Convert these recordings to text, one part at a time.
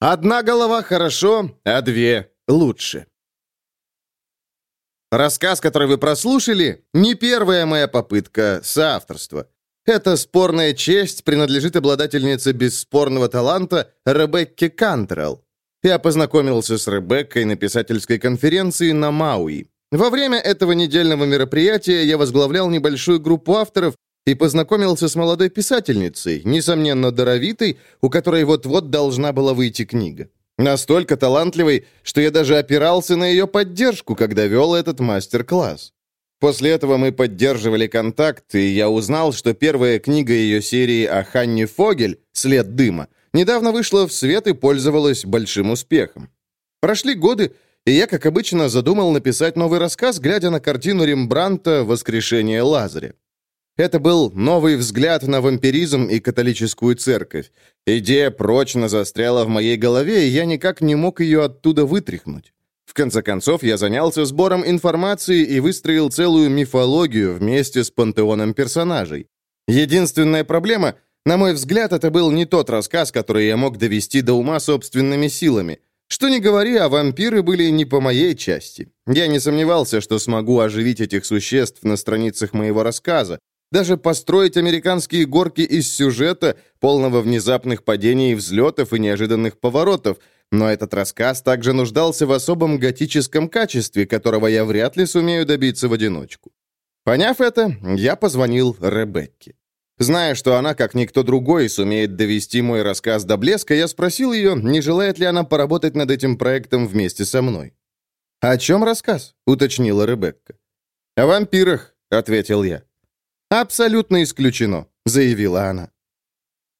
Одна голова хорошо, а две лучше. Рассказ, который вы прослушали, не первая моя попытка соавторства. Эта спорная честь принадлежит обладательнице бесспорного таланта Ребекке Кантрелл. Я познакомился с Ребеккой на писательской конференции на Мауи. Во время этого недельного мероприятия я возглавлял небольшую группу авторов, и познакомился с молодой писательницей, несомненно даровитой, у которой вот-вот должна была выйти книга. Настолько талантливой, что я даже опирался на ее поддержку, когда вел этот мастер-класс. После этого мы поддерживали контакт, и я узнал, что первая книга ее серии о Ханне Фогель «След дыма» недавно вышла в свет и пользовалась большим успехом. Прошли годы, и я, как обычно, задумал написать новый рассказ, глядя на картину Рембранта «Воскрешение Лазаря». Это был новый взгляд на вампиризм и католическую церковь. Идея прочно застряла в моей голове, и я никак не мог ее оттуда вытряхнуть. В конце концов, я занялся сбором информации и выстроил целую мифологию вместе с пантеоном персонажей. Единственная проблема, на мой взгляд, это был не тот рассказ, который я мог довести до ума собственными силами. Что ни говори, а вампиры были не по моей части. Я не сомневался, что смогу оживить этих существ на страницах моего рассказа, даже построить американские горки из сюжета, полного внезапных падений и взлетов и неожиданных поворотов, но этот рассказ также нуждался в особом готическом качестве, которого я вряд ли сумею добиться в одиночку. Поняв это, я позвонил Ребекке. Зная, что она, как никто другой, сумеет довести мой рассказ до блеска, я спросил ее, не желает ли она поработать над этим проектом вместе со мной. «О чем рассказ?» — уточнила Ребекка. «О вампирах», — ответил я. «Абсолютно исключено», — заявила она.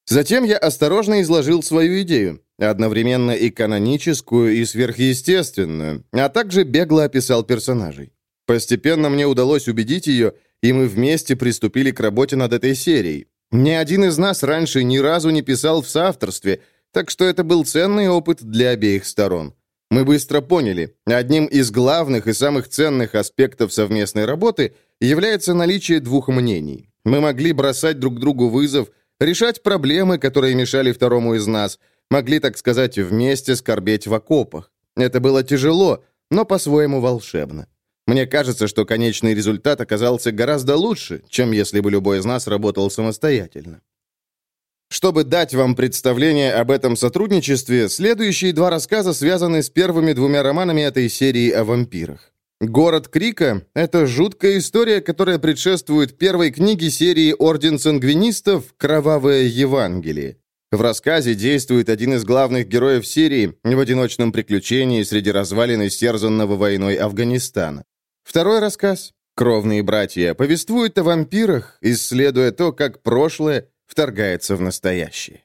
Затем я осторожно изложил свою идею, одновременно и каноническую, и сверхъестественную, а также бегло описал персонажей. Постепенно мне удалось убедить ее, и мы вместе приступили к работе над этой серией. Ни один из нас раньше ни разу не писал в соавторстве, так что это был ценный опыт для обеих сторон. Мы быстро поняли, одним из главных и самых ценных аспектов совместной работы является наличие двух мнений. Мы могли бросать друг другу вызов, решать проблемы, которые мешали второму из нас, могли, так сказать, вместе скорбеть в окопах. Это было тяжело, но по-своему волшебно. Мне кажется, что конечный результат оказался гораздо лучше, чем если бы любой из нас работал самостоятельно. Чтобы дать вам представление об этом сотрудничестве, следующие два рассказа связаны с первыми двумя романами этой серии о вампирах. «Город Крика» — это жуткая история, которая предшествует первой книге серии «Орден сангвинистов. Кровавое Евангелие». В рассказе действует один из главных героев серии в одиночном приключении среди развалин истерзанного войной Афганистана. Второй рассказ «Кровные братья» повествует о вампирах, исследуя то, как прошлое вторгается в настоящее.